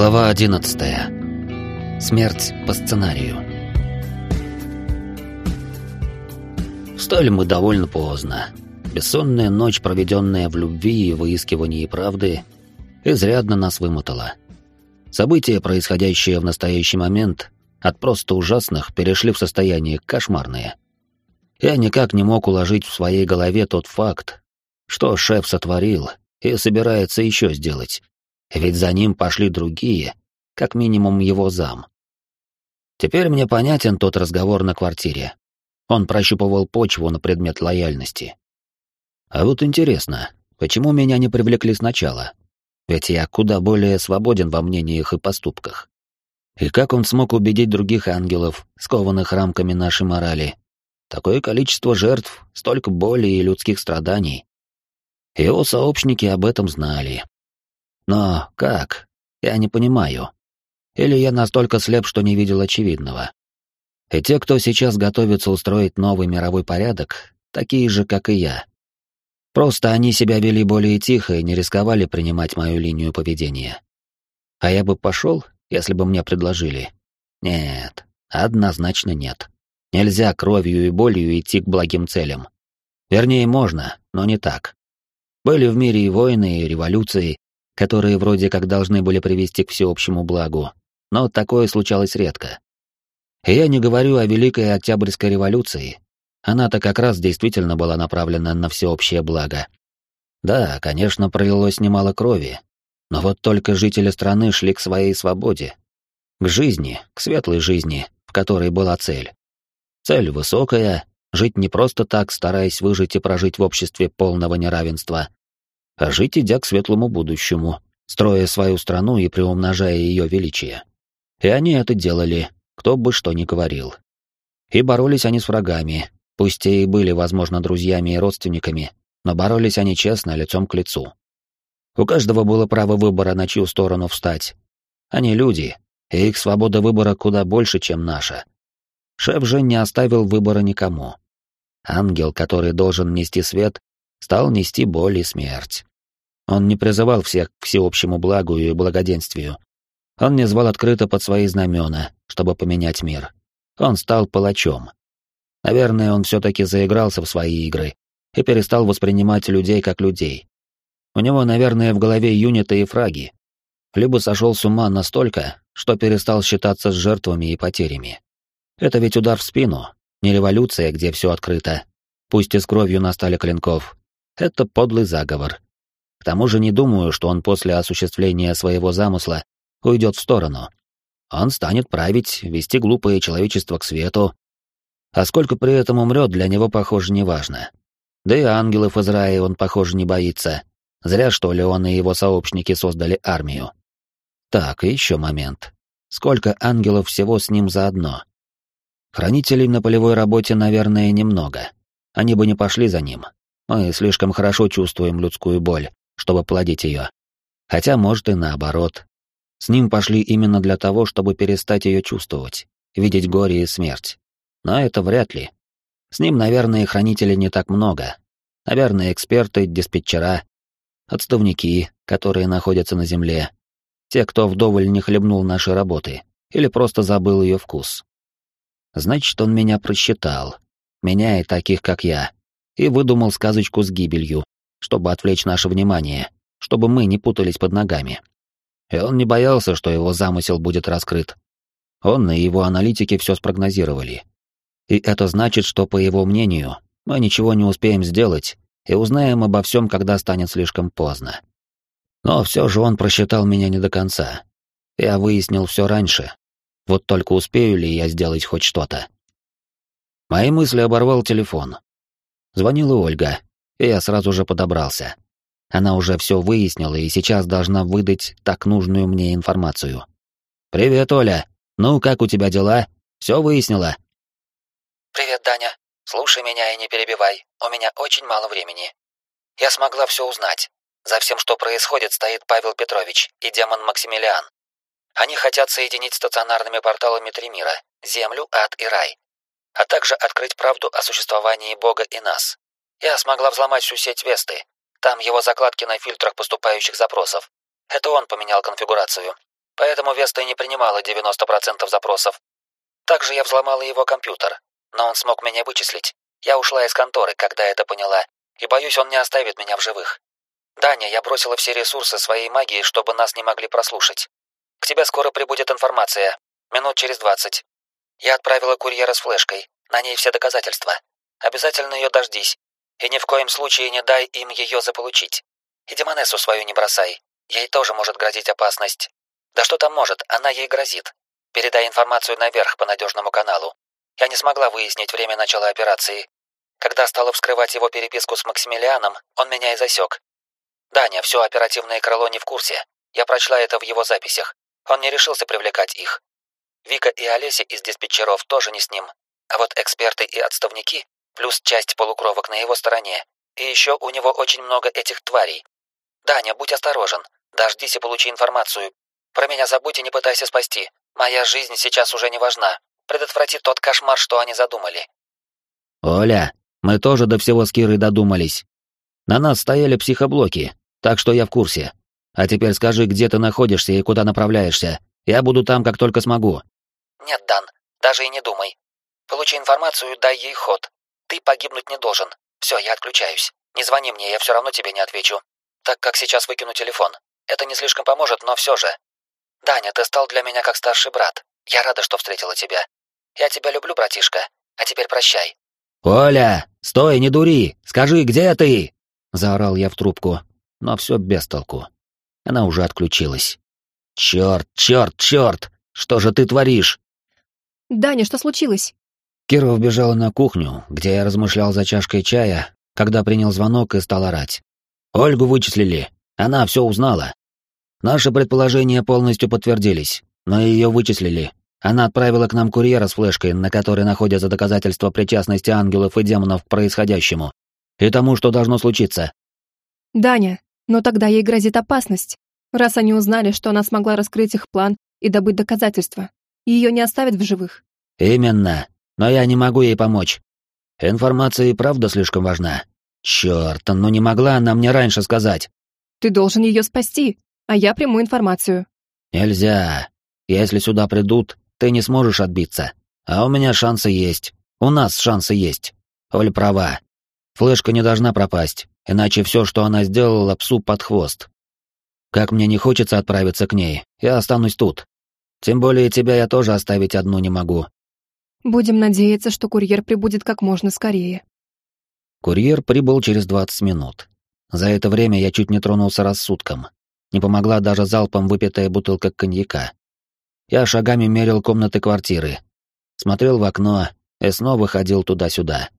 Глава 11. Смерть по сценарию. Встали мы довольно поздно. Бессонная ночь, проведенная в любви и выискивании правды, изрядно нас вымотала. События, происходящие в настоящий момент, от просто ужасных перешли в состояние кошмарное. Я никак не мог уложить в своей голове тот факт, что шеф сотворил и собирается еще сделать ведь за ним пошли другие, как минимум его зам. Теперь мне понятен тот разговор на квартире. Он прощупывал почву на предмет лояльности. А вот интересно, почему меня не привлекли сначала? Ведь я куда более свободен во мнениях и поступках. И как он смог убедить других ангелов, скованных рамками нашей морали? Такое количество жертв, столько боли и людских страданий. Его сообщники об этом знали, но как? Я не понимаю. Или я настолько слеп, что не видел очевидного. И те, кто сейчас готовится устроить новый мировой порядок, такие же, как и я. Просто они себя вели более тихо и не рисковали принимать мою линию поведения. А я бы пошел, если бы мне предложили. Нет, однозначно нет. Нельзя кровью и болью идти к благим целям. Вернее, можно, но не так. Были в мире и войны, и революции, которые вроде как должны были привести к всеобщему благу, но такое случалось редко. И я не говорю о Великой Октябрьской революции. Она-то как раз действительно была направлена на всеобщее благо. Да, конечно, пролилось немало крови, но вот только жители страны шли к своей свободе, к жизни, к светлой жизни, в которой была цель. Цель высокая — жить не просто так, стараясь выжить и прожить в обществе полного неравенства, а жить идя к светлому будущему, строя свою страну и приумножая ее величие. И они это делали, кто бы что ни говорил. И боролись они с врагами, пусть те и были, возможно, друзьями и родственниками, но боролись они честно, лицом к лицу. У каждого было право выбора, на чью сторону встать. Они люди, и их свобода выбора куда больше, чем наша. Шеф же не оставил выбора никому. Ангел, который должен нести свет, стал нести боль и смерть. Он не призывал всех к всеобщему благу и благоденствию. Он не звал открыто под свои знамена, чтобы поменять мир. Он стал палачом. Наверное, он все-таки заигрался в свои игры и перестал воспринимать людей как людей. У него, наверное, в голове юниты и фраги. Либо сошел с ума настолько, что перестал считаться с жертвами и потерями. Это ведь удар в спину, не революция, где все открыто, пусть и с кровью на стали клинков. Это подлый заговор. К тому же не думаю, что он после осуществления своего замысла уйдет в сторону. Он станет править, вести глупое человечество к свету. А сколько при этом умрет, для него, похоже, неважно. Да и ангелов из рая он, похоже, не боится. Зря, что ли, он и его сообщники создали армию. Так, и еще момент. Сколько ангелов всего с ним заодно? Хранителей на полевой работе, наверное, немного. Они бы не пошли за ним. Мы слишком хорошо чувствуем людскую боль, чтобы плодить ее. Хотя, может, и наоборот. С ним пошли именно для того, чтобы перестать ее чувствовать, видеть горе и смерть. Но это вряд ли. С ним, наверное, хранителей не так много. Наверное, эксперты, диспетчера, отставники, которые находятся на земле, те, кто вдоволь не хлебнул нашей работы или просто забыл ее вкус. Значит, он меня просчитал, меня и таких, как я, и выдумал сказочку с гибелью, чтобы отвлечь наше внимание, чтобы мы не путались под ногами. И он не боялся, что его замысел будет раскрыт. Он и его аналитики все спрогнозировали. И это значит, что, по его мнению, мы ничего не успеем сделать и узнаем обо всем, когда станет слишком поздно. Но все же он просчитал меня не до конца. Я выяснил все раньше. Вот только успею ли я сделать хоть что-то. Мои мысли оборвал телефон. Звонила Ольга, я сразу же подобрался. Она уже все выяснила и сейчас должна выдать так нужную мне информацию. «Привет, Оля. Ну, как у тебя дела? Все выяснила?» «Привет, Даня. Слушай меня и не перебивай. У меня очень мало времени. Я смогла все узнать. За всем, что происходит, стоит Павел Петрович и демон Максимилиан. Они хотят соединить стационарными порталами три мира — Землю, Ад и Рай, а также открыть правду о существовании Бога и нас. Я смогла взломать всю сеть Весты. Там его закладки на фильтрах поступающих запросов. Это он поменял конфигурацию. поэтому Веста не принимала 90% запросов. Также я взломала его компьютер, но он смог меня вычислить. Я ушла из конторы, когда это поняла, и боюсь, он не оставит меня в живых. Даня, я бросила все ресурсы своей магии, чтобы нас не могли прослушать. К тебе скоро прибудет информация. Минут через двадцать. Я отправила курьера с флешкой. На ней все доказательства. Обязательно ее дождись. И ни в коем случае не дай им ее заполучить. И Демонессу свою не бросай. Ей тоже может грозить опасность. Да что там может, она ей грозит. Передай информацию наверх по надежному каналу. Я не смогла выяснить время начала операции. Когда стала вскрывать его переписку с Максимилианом, он меня и засек. Даня, все оперативное крыло не в курсе. Я прочла это в его записях. Он не решился привлекать их. Вика и Олеся из диспетчеров тоже не с ним. А вот эксперты и отставники, плюс часть полукровок на его стороне. И еще у него очень много этих тварей. Даня, будь осторожен. Дождись и получи информацию. Про меня забудь и не пытайся спасти. Моя жизнь сейчас уже не важна. Предотврати тот кошмар, что они задумали. Оля, мы тоже до всего с Кирой додумались. На нас стояли психоблоки, так что я в курсе. А теперь скажи, где ты находишься и куда направляешься. Я буду там, как только смогу. Нет, Дан, даже и не думай. Получи информацию, дай ей ход. Ты погибнуть не должен. Все, я отключаюсь. Не звони мне, я все равно тебе не отвечу. Так как сейчас выкину телефон. Это не слишком поможет, но все же. Даня, ты стал для меня как старший брат. Я рада, что встретила тебя. Я тебя люблю, братишка. А теперь прощай. Оля, стой, не дури. Скажи, где ты? заорал я в трубку, но все без толку. Она уже отключилась. Черт, черт, черт! Что же ты творишь? Даня, что случилось? Кира вбежала на кухню, где я размышлял за чашкой чая, когда принял звонок и стал орать. Ольгу вычислили. Она все узнала. Наши предположения полностью подтвердились, но ее вычислили. Она отправила к нам курьера с флешкой, на которой находятся доказательства причастности ангелов и демонов к происходящему и тому, что должно случиться. Даня, но тогда ей грозит опасность. Раз они узнали, что она смогла раскрыть их план и добыть доказательства, ее не оставят в живых. Именно. Но я не могу ей помочь. Информация и правда слишком важна. Черт, ну не могла она мне раньше сказать. Ты должен ее спасти, а я приму информацию. Нельзя. Если сюда придут, ты не сможешь отбиться. А у меня шансы есть. У нас шансы есть. Оль права. Флешка не должна пропасть, иначе все, что она сделала, псу под хвост. Как мне не хочется отправиться к ней, я останусь тут. Тем более тебя я тоже оставить одну не могу. Будем надеяться, что курьер прибудет как можно скорее. Курьер прибыл через 20 минут. За это время я чуть не тронулся рассудком. Не помогла даже залпом выпитая бутылка коньяка. Я шагами мерил комнаты квартиры. Смотрел в окно и снова ходил туда-сюда.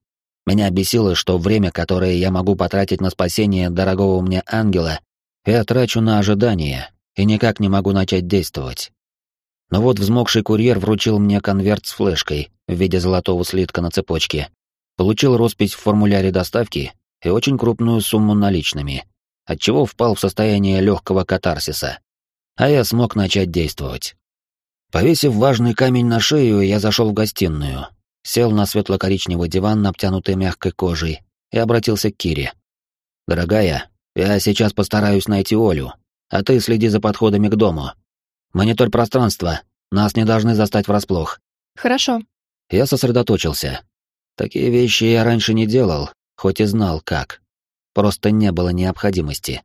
Меня бесило, что время, которое я могу потратить на спасение дорогого мне ангела, я трачу на ожидание и никак не могу начать действовать. Но вот взмокший курьер вручил мне конверт с флешкой в виде золотого слитка на цепочке, получил роспись в формуляре доставки и очень крупную сумму наличными, отчего впал в состояние легкого катарсиса. А я смог начать действовать. Повесив важный камень на шею, я зашел в гостиную, сел на светло-коричневый диван, обтянутый мягкой кожей, и обратился к Кире. «Дорогая, я сейчас постараюсь найти Олю, а ты следи за подходами к дому. Монитор пространства, нас не должны застать врасплох». «Хорошо». Я сосредоточился. Такие вещи я раньше не делал, хоть и знал, как. Просто не было необходимости.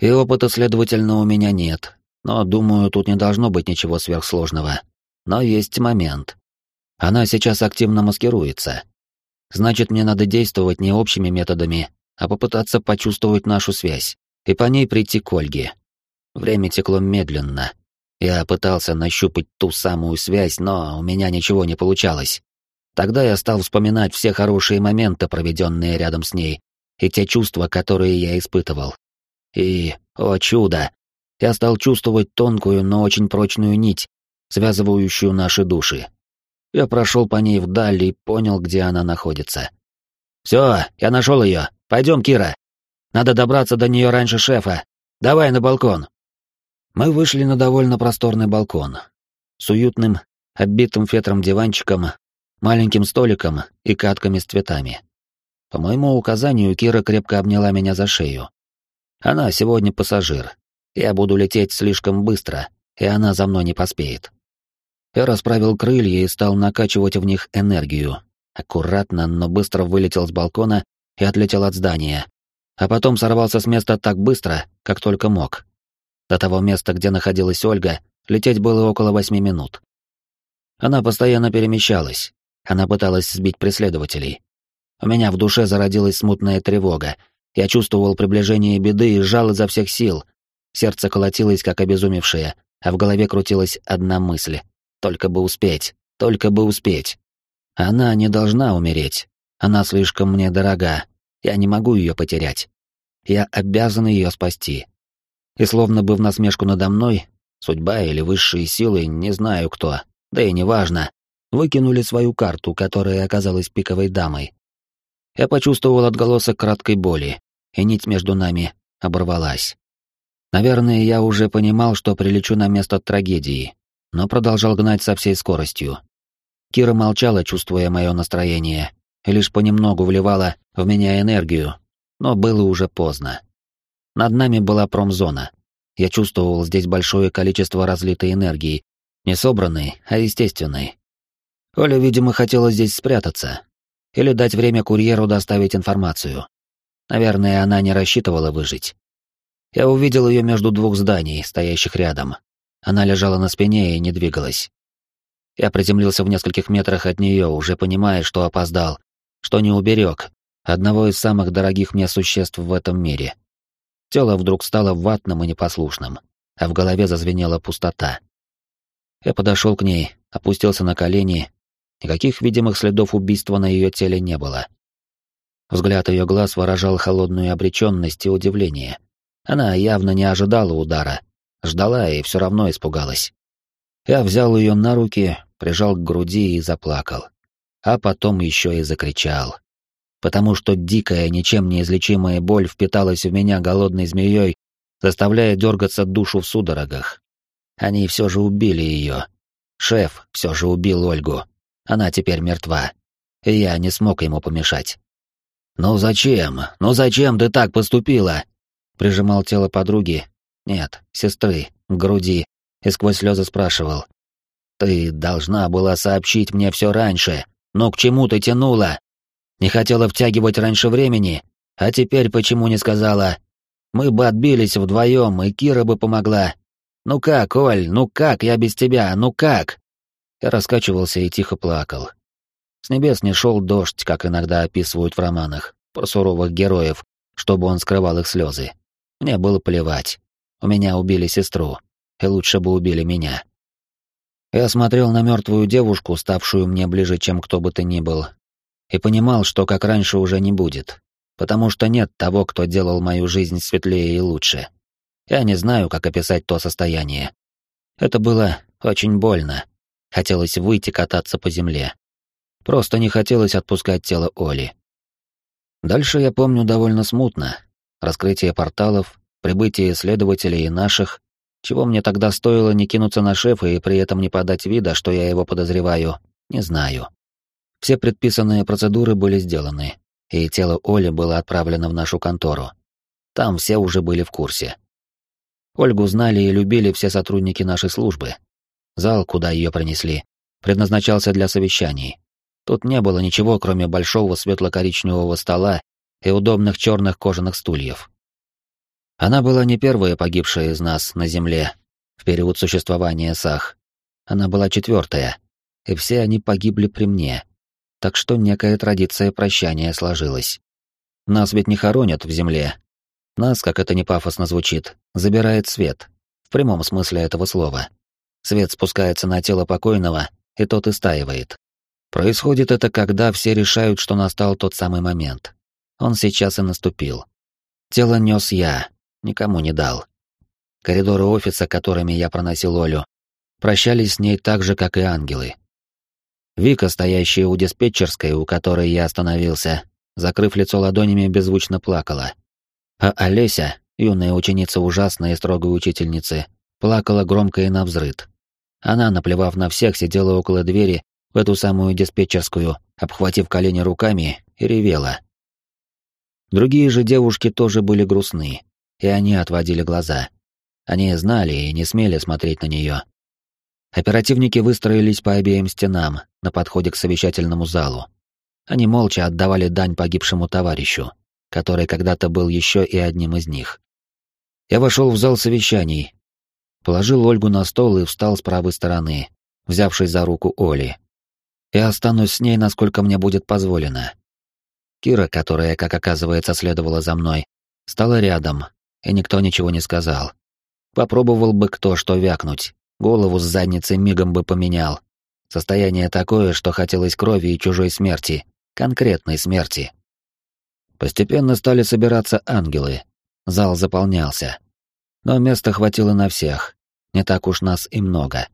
И опыта, следовательно, у меня нет, но, думаю, тут не должно быть ничего сверхсложного. Но есть момент. Она сейчас активно маскируется. Значит, мне надо действовать не общими методами, а попытаться почувствовать нашу связь и по ней прийти к Ольге. Время текло медленно. Я пытался нащупать ту самую связь, но у меня ничего не получалось. Тогда я стал вспоминать все хорошие моменты, проведенные рядом с ней, и те чувства, которые я испытывал. И, о чудо, я стал чувствовать тонкую, но очень прочную нить, связывающую наши души. Я прошел по ней вдаль и понял, где она находится. «Все, я нашел ее. Пойдем, Кира. Надо добраться до нее раньше шефа. Давай на балкон». Мы вышли на довольно просторный балкон. С уютным, оббитым фетром диванчиком, маленьким столиком и катками с цветами. По моему указанию, Кира крепко обняла меня за шею. Она сегодня пассажир. Я буду лететь слишком быстро, и она за мной не поспеет. Я расправил крылья и стал накачивать в них энергию. Аккуратно, но быстро вылетел с балкона и отлетел от здания. А потом сорвался с места так быстро, как только мог. До того места, где находилась Ольга, лететь было около восьми минут. Она постоянно перемещалась. Она пыталась сбить преследователей. У меня в душе зародилась смутная тревога. Я чувствовал приближение беды и жал изо всех сил. Сердце колотилось, как обезумевшее, а в голове крутилась одна мысль. Только бы успеть, только бы успеть. Она не должна умереть. Она слишком мне дорога. Я не могу ее потерять. Я обязан ее спасти. И словно бы в насмешку надо мной, судьба или высшие силы, не знаю кто, да и неважно, выкинули свою карту, которая оказалась пиковой дамой. Я почувствовал отголосок краткой боли, и нить между нами оборвалась. Наверное, я уже понимал, что прилечу на место трагедии, но продолжал гнать со всей скоростью. Кира молчала, чувствуя мое настроение, и лишь понемногу вливала в меня энергию, но было уже поздно. Над нами была промзона. Я чувствовал здесь большое количество разлитой энергии, не собранной, а естественной. Оля, видимо, хотела здесь спрятаться. Или дать время курьеру доставить информацию. Наверное, она не рассчитывала выжить. Я увидел ее между двух зданий, стоящих рядом. Она лежала на спине и не двигалась. Я приземлился в нескольких метрах от нее, уже понимая, что опоздал, что не уберег одного из самых дорогих мне существ в этом мире. Тело вдруг стало ватным и непослушным, а в голове зазвенела пустота. Я подошел к ней, опустился на колени. Никаких видимых следов убийства на ее теле не было. Взгляд ее глаз выражал холодную обреченность и удивление. Она явно не ожидала удара, ждала и все равно испугалась. Я взял ее на руки, прижал к груди и заплакал. А потом еще и закричал. Потому что дикая, ничем не излечимая боль впиталась в меня голодной змеей, заставляя дергаться душу в судорогах. Они все же убили ее. Шеф все же убил Ольгу. Она теперь мертва. И я не смог ему помешать. «Ну зачем? Ну зачем ты так поступила?» Прижимал тело подруги, нет, сестры, к груди, и сквозь слезы спрашивал. «Ты должна была сообщить мне все раньше. Но к чему ты тянула? Не хотела втягивать раньше времени, а теперь почему не сказала? Мы бы отбились вдвоем, и Кира бы помогла. Ну как, Оль, ну как я без тебя, ну как?» Я раскачивался и тихо плакал. С небес не шел дождь, как иногда описывают в романах, про суровых героев, чтобы он скрывал их слезы. Мне было плевать. У меня убили сестру, и лучше бы убили меня. Я смотрел на мертвую девушку, ставшую мне ближе, чем кто бы то ни был, и понимал, что как раньше уже не будет, потому что нет того, кто делал мою жизнь светлее и лучше. Я не знаю, как описать то состояние. Это было очень больно. Хотелось выйти кататься по земле. Просто не хотелось отпускать тело Оли. Дальше я помню довольно смутно. Раскрытие порталов, прибытие исследователей и наших, чего мне тогда стоило не кинуться на шефа и при этом не подать вида, что я его подозреваю, не знаю. Все предписанные процедуры были сделаны, и тело Оли было отправлено в нашу контору. Там все уже были в курсе. Ольгу знали и любили все сотрудники нашей службы. Зал, куда ее принесли, предназначался для совещаний. Тут не было ничего, кроме большого светло-коричневого стола и удобных черных кожаных стульев. Она была не первая погибшая из нас на Земле в период существования Сах. Она была четвертая, и все они погибли при мне. Так что некая традиция прощания сложилась. Нас ведь не хоронят в Земле. Нас, как это не пафосно звучит, забирает свет, в прямом смысле этого слова. Свет спускается на тело покойного, и тот истаивает. Происходит это, когда все решают, что настал тот самый момент. Он сейчас и наступил. Тело нес я, никому не дал. Коридоры офиса, которыми я проносил Олю, прощались с ней так же, как и ангелы. Вика, стоящая у диспетчерской, у которой я остановился, закрыв лицо ладонями, беззвучно плакала. А Олеся, юная ученица ужасной и строгой учительницы, плакала громко и навзрыд. Она, наплевав на всех, сидела около двери в эту самую диспетчерскую, обхватив колени руками, и ревела. Другие же девушки тоже были грустны, и они отводили глаза. Они знали и не смели смотреть на нее. Оперативники выстроились по обеим стенам на подходе к совещательному залу. Они молча отдавали дань погибшему товарищу, который когда-то был еще и одним из них. Я вошел в зал совещаний, положил Ольгу на стол и встал с правой стороны, взявшись за руку Оли. Я останусь с ней, насколько мне будет позволено. Кира, которая, как оказывается, следовала за мной, стала рядом, и никто ничего не сказал. Попробовал бы кто что вякнуть, голову с задницы мигом бы поменял. Состояние такое, что хотелось крови и чужой смерти, конкретной смерти. Постепенно стали собираться ангелы. Зал заполнялся. Но места хватило на всех. Не так уж нас и много.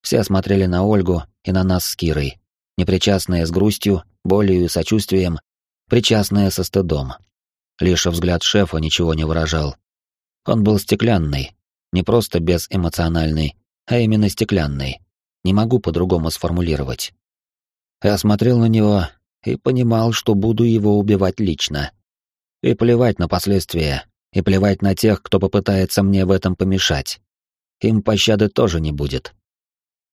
Все смотрели на Ольгу и на нас с Кирой, непричастные с грустью, болью и сочувствием, причастные со стыдом. Лишь взгляд шефа ничего не выражал. Он был стеклянный, не просто безэмоциональный, а именно стеклянный. Не могу по-другому сформулировать. Я смотрел на него и понимал, что буду его убивать лично. И плевать на последствия, и плевать на тех, кто попытается мне в этом помешать. Им пощады тоже не будет.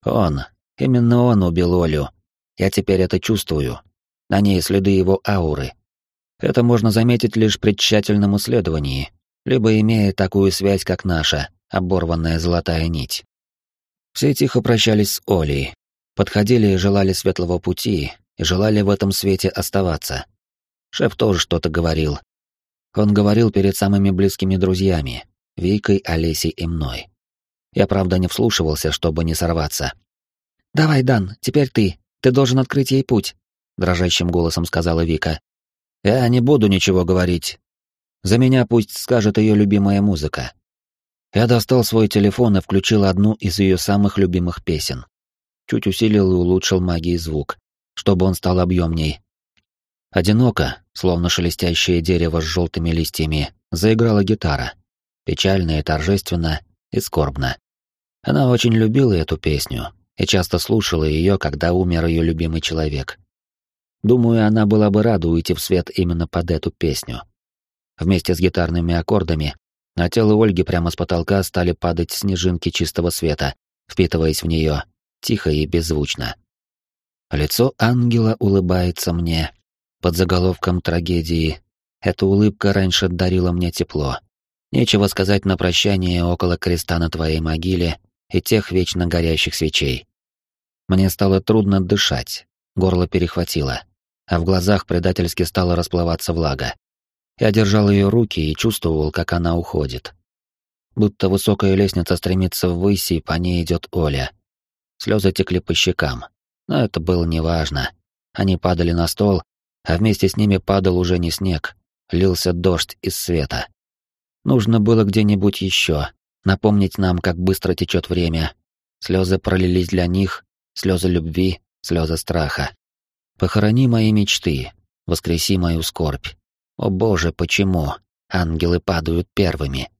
Он, именно он убил Олю. Я теперь это чувствую. На ней следы его ауры. Это можно заметить лишь при тщательном исследовании, либо имея такую связь, как наша, оборванная золотая нить. Все тихо прощались с Олей, подходили и желали светлого пути, и желали в этом свете оставаться. Шеф тоже что-то говорил. Он говорил перед самыми близкими друзьями, Викой, Олесей и мной. Я, правда, не вслушивался, чтобы не сорваться. «Давай, Дан, теперь ты. Ты должен открыть ей путь», — дрожащим голосом сказала Вика. «Я не буду ничего говорить. За меня пусть скажет ее любимая музыка». Я достал свой телефон и включил одну из ее самых любимых песен. Чуть усилил и улучшил магии звук, чтобы он стал объемней. Одиноко, словно шелестящее дерево с желтыми листьями, заиграла гитара. Печально и торжественно, и скорбно. Она очень любила эту песню и часто слушала ее, когда умер ее любимый человек. Думаю, она была бы рада уйти в свет именно под эту песню. Вместе с гитарными аккордами на тело Ольги прямо с потолка стали падать снежинки чистого света, впитываясь в нее, тихо и беззвучно. Лицо ангела улыбается мне. Под заголовком трагедии эта улыбка раньше дарила мне тепло. Нечего сказать на прощание около креста на твоей могиле и тех вечно горящих свечей. Мне стало трудно дышать, горло перехватило, а в глазах предательски стала расплываться влага. Я держал ее руки и чувствовал, как она уходит. Будто высокая лестница стремится ввысь, и по ней идет Оля. Слезы текли по щекам, но это было неважно. Они падали на стол, а вместе с ними падал уже не снег, лился дождь из света. Нужно было где-нибудь еще напомнить нам, как быстро течет время. Слезы пролились для них, слезы любви, слезы страха. Похорони мои мечты, воскреси мою скорбь. О боже, почему? Ангелы падают первыми.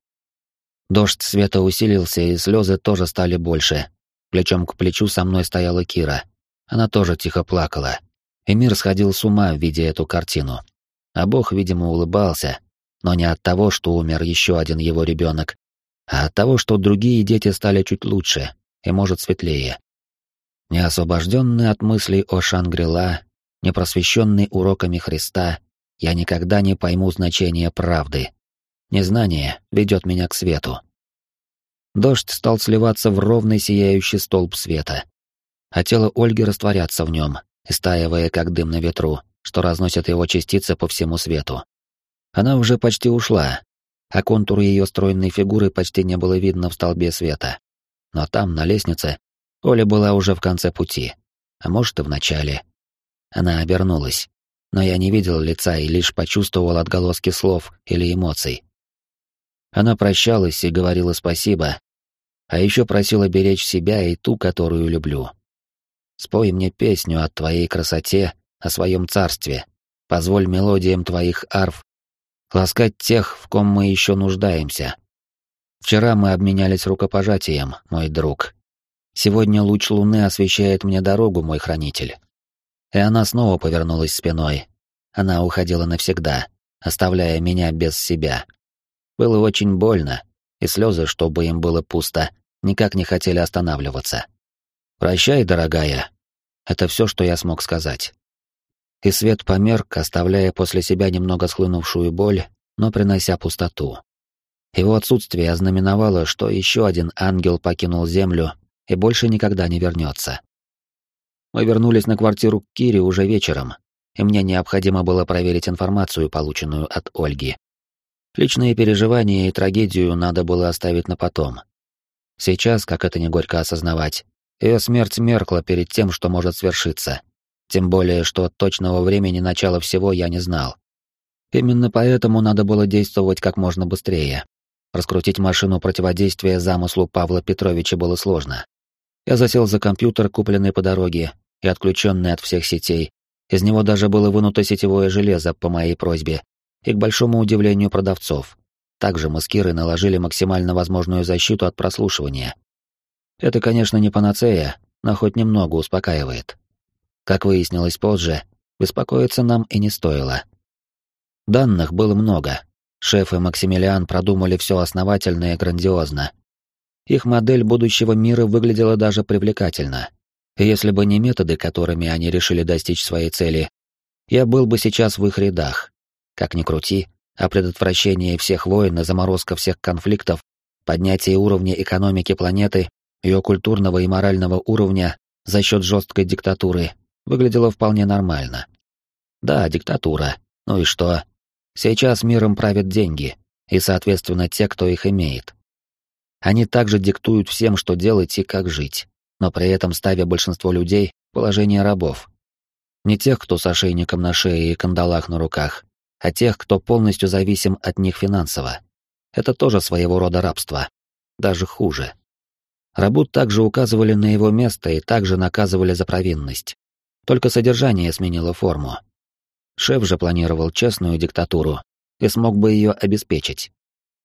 Дождь света усилился, и слезы тоже стали больше. Плечом к плечу со мной стояла Кира. Она тоже тихо плакала. И мир сходил с ума, видя эту картину. А Бог, видимо, улыбался, но не от того, что умер еще один его ребенок, а от того, что другие дети стали чуть лучше и, может, светлее. Не освобожденный от мыслей о Шангрила, не просвещенный уроками Христа, я никогда не пойму значения правды. Незнание ведет меня к свету. Дождь стал сливаться в ровный сияющий столб света, а тело Ольги растворяться в нем, истаивая как дым на ветру, что разносит его частицы по всему свету. Она уже почти ушла, а контуры ее стройной фигуры почти не было видно в столбе света. Но там, на лестнице, Оля была уже в конце пути, а может и в начале. Она обернулась, но я не видел лица и лишь почувствовал отголоски слов или эмоций. Она прощалась и говорила спасибо, а еще просила беречь себя и ту, которую люблю. Спой мне песню о твоей красоте, о своем царстве. Позволь мелодиям твоих арф ласкать тех, в ком мы еще нуждаемся. Вчера мы обменялись рукопожатием, мой друг. Сегодня луч луны освещает мне дорогу, мой хранитель. И она снова повернулась спиной. Она уходила навсегда, оставляя меня без себя. Было очень больно, и слезы, чтобы им было пусто, никак не хотели останавливаться. «Прощай, дорогая». Это все, что я смог сказать. И свет померк, оставляя после себя немного схлынувшую боль, но принося пустоту. Его отсутствие ознаменовало, что еще один ангел покинул Землю и больше никогда не вернется. Мы вернулись на квартиру к Кире уже вечером, и мне необходимо было проверить информацию, полученную от Ольги. Личные переживания и трагедию надо было оставить на потом. Сейчас, как это не горько осознавать, ее смерть меркла перед тем, что может свершиться. Тем более, что точного времени начала всего я не знал. Именно поэтому надо было действовать как можно быстрее. Раскрутить машину противодействия замыслу Павла Петровича было сложно. Я засел за компьютер, купленный по дороге и отключенный от всех сетей. Из него даже было вынуто сетевое железо по моей просьбе, и к большому удивлению продавцов. Также Кирой наложили максимально возможную защиту от прослушивания, это, конечно, не панацея, но хоть немного успокаивает. Как выяснилось позже, беспокоиться нам и не стоило. Данных было много. Шеф и Максимилиан продумали все основательно и грандиозно. Их модель будущего мира выглядела даже привлекательно. И если бы не методы, которыми они решили достичь своей цели, я был бы сейчас в их рядах. Как ни крути, а предотвращение всех войн и заморозка всех конфликтов, поднятие уровня экономики планеты ее культурного и морального уровня за счет жесткой диктатуры выглядело вполне нормально. Да, диктатура. Ну и что? Сейчас миром правят деньги, и, соответственно, те, кто их имеет. Они также диктуют всем, что делать и как жить, но при этом ставя большинство людей в положение рабов. Не тех, кто с ошейником на шее и кандалах на руках, а тех, кто полностью зависим от них финансово. Это тоже своего рода рабство. Даже хуже. Рабут также указывали на его место и также наказывали за провинность. Только содержание сменило форму. Шеф же планировал честную диктатуру и смог бы ее обеспечить.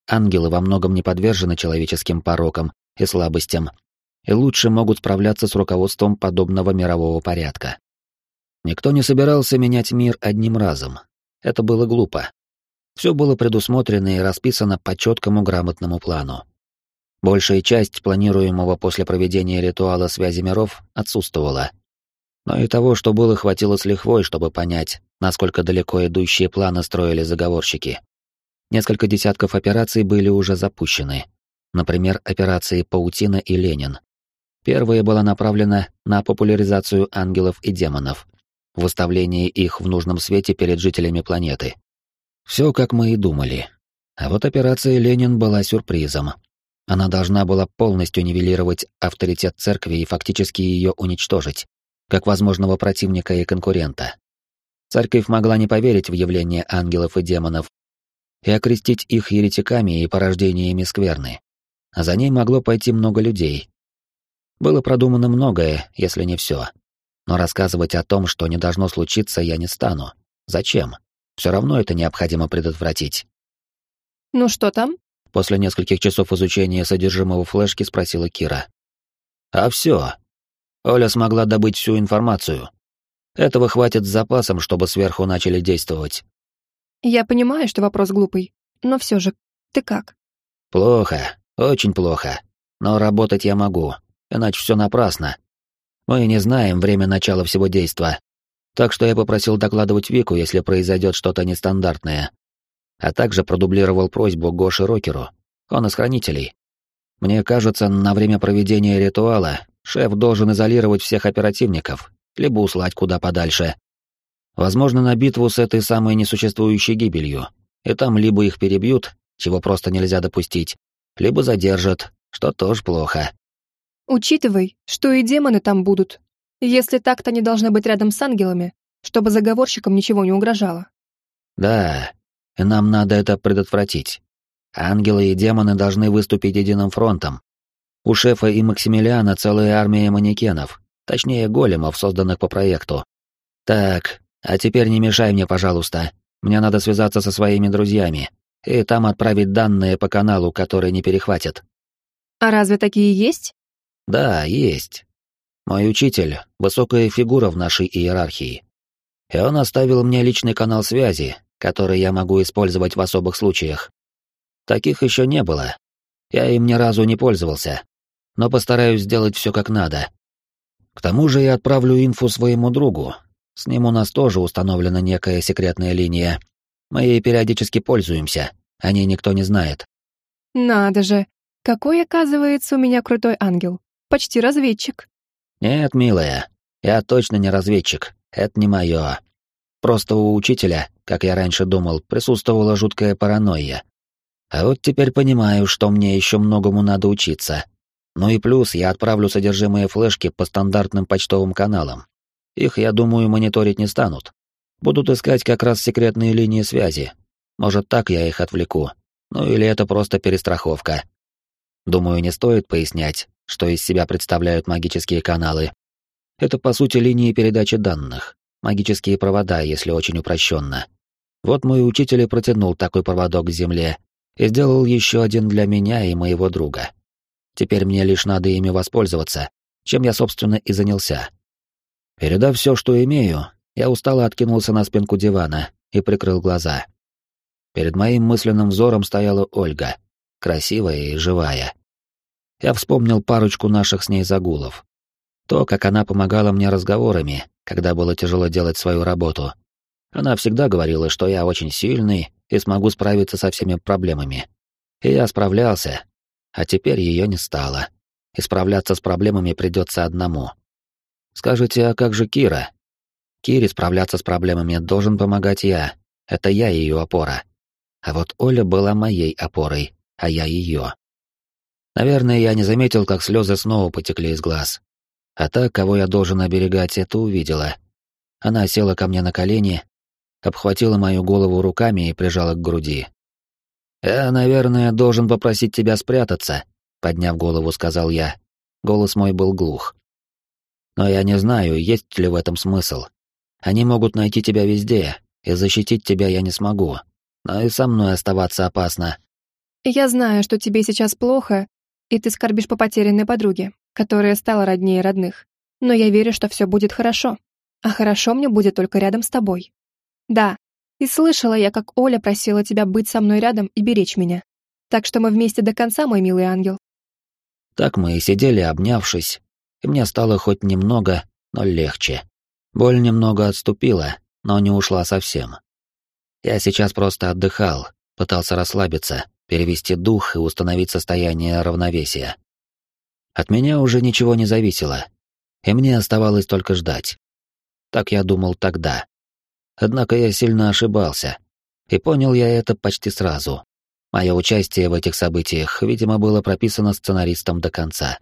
Ангелы во многом не подвержены человеческим порокам и слабостям, и лучше могут справляться с руководством подобного мирового порядка. Никто не собирался менять мир одним разом. Это было глупо. Все было предусмотрено и расписано по четкому грамотному плану. Большая часть планируемого после проведения ритуала связи миров отсутствовала. Но и того, что было, хватило с лихвой, чтобы понять, насколько далеко идущие планы строили заговорщики. Несколько десятков операций были уже запущены. Например, операции «Паутина» и «Ленин». Первая была направлена на популяризацию ангелов и демонов, выставление их в нужном свете перед жителями планеты. Все, как мы и думали. А вот операция «Ленин» была сюрпризом, она должна была полностью нивелировать авторитет церкви и фактически ее уничтожить, как возможного противника и конкурента. Церковь могла не поверить в явление ангелов и демонов и окрестить их еретиками и порождениями скверны. А за ней могло пойти много людей. Было продумано многое, если не все. Но рассказывать о том, что не должно случиться, я не стану. Зачем? Все равно это необходимо предотвратить. «Ну что там?» После нескольких часов изучения содержимого флешки спросила Кира. А все. Оля смогла добыть всю информацию. Этого хватит с запасом, чтобы сверху начали действовать. Я понимаю, что вопрос глупый, но все же, ты как? Плохо, очень плохо. Но работать я могу, иначе все напрасно. Мы не знаем время начала всего действа. Так что я попросил докладывать Вику, если произойдет что-то нестандартное а также продублировал просьбу Гоши Рокеру. Он из хранителей. Мне кажется, на время проведения ритуала шеф должен изолировать всех оперативников, либо услать куда подальше. Возможно, на битву с этой самой несуществующей гибелью, и там либо их перебьют, чего просто нельзя допустить, либо задержат, что тоже плохо. Учитывай, что и демоны там будут. Если так, то они должны быть рядом с ангелами, чтобы заговорщикам ничего не угрожало. Да, нам надо это предотвратить. Ангелы и демоны должны выступить единым фронтом. У шефа и Максимилиана целая армия манекенов, точнее големов, созданных по проекту. Так, а теперь не мешай мне, пожалуйста. Мне надо связаться со своими друзьями и там отправить данные по каналу, который не перехватят. А разве такие есть? Да, есть. Мой учитель — высокая фигура в нашей иерархии. И он оставил мне личный канал связи, который я могу использовать в особых случаях. Таких еще не было. Я им ни разу не пользовался, но постараюсь сделать все как надо. К тому же я отправлю инфу своему другу. С ним у нас тоже установлена некая секретная линия. Мы ей периодически пользуемся, о ней никто не знает. Надо же, какой, оказывается, у меня крутой ангел. Почти разведчик. Нет, милая, я точно не разведчик, это не мое. Просто у учителя, как я раньше думал, присутствовала жуткая паранойя. А вот теперь понимаю, что мне еще многому надо учиться. Ну и плюс я отправлю содержимое флешки по стандартным почтовым каналам. Их, я думаю, мониторить не станут. Будут искать как раз секретные линии связи. Может, так я их отвлеку. Ну или это просто перестраховка. Думаю, не стоит пояснять, что из себя представляют магические каналы. Это, по сути, линии передачи данных. Магические провода, если очень упрощенно. Вот мой учитель и протянул такой проводок к Земле и сделал еще один для меня и моего друга. Теперь мне лишь надо ими воспользоваться, чем я, собственно, и занялся. Передав все, что имею, я устало откинулся на спинку дивана и прикрыл глаза. Перед моим мысленным взором стояла Ольга, красивая и живая. Я вспомнил парочку наших с ней загулов. То, как она помогала мне разговорами, когда было тяжело делать свою работу. Она всегда говорила, что я очень сильный и смогу справиться со всеми проблемами. И я справлялся, а теперь ее не стало. И справляться с проблемами придется одному. Скажите, а как же Кира? Кире справляться с проблемами должен помогать я. Это я ее опора. А вот Оля была моей опорой, а я ее. Наверное, я не заметил, как слезы снова потекли из глаз. А та, кого я должен оберегать, это увидела. Она села ко мне на колени, обхватила мою голову руками и прижала к груди. «Я, наверное, должен попросить тебя спрятаться», — подняв голову, сказал я. Голос мой был глух. «Но я не знаю, есть ли в этом смысл. Они могут найти тебя везде, и защитить тебя я не смогу. Но и со мной оставаться опасно». «Я знаю, что тебе сейчас плохо, и ты скорбишь по потерянной подруге, которая стала роднее родных. Но я верю, что все будет хорошо. А хорошо мне будет только рядом с тобой. Да, и слышала я, как Оля просила тебя быть со мной рядом и беречь меня. Так что мы вместе до конца, мой милый ангел». Так мы и сидели, обнявшись, и мне стало хоть немного, но легче. Боль немного отступила, но не ушла совсем. Я сейчас просто отдыхал, пытался расслабиться, перевести дух и установить состояние равновесия. От меня уже ничего не зависело, и мне оставалось только ждать. Так я думал тогда. Однако я сильно ошибался, и понял я это почти сразу. Мое участие в этих событиях, видимо, было прописано сценаристом до конца.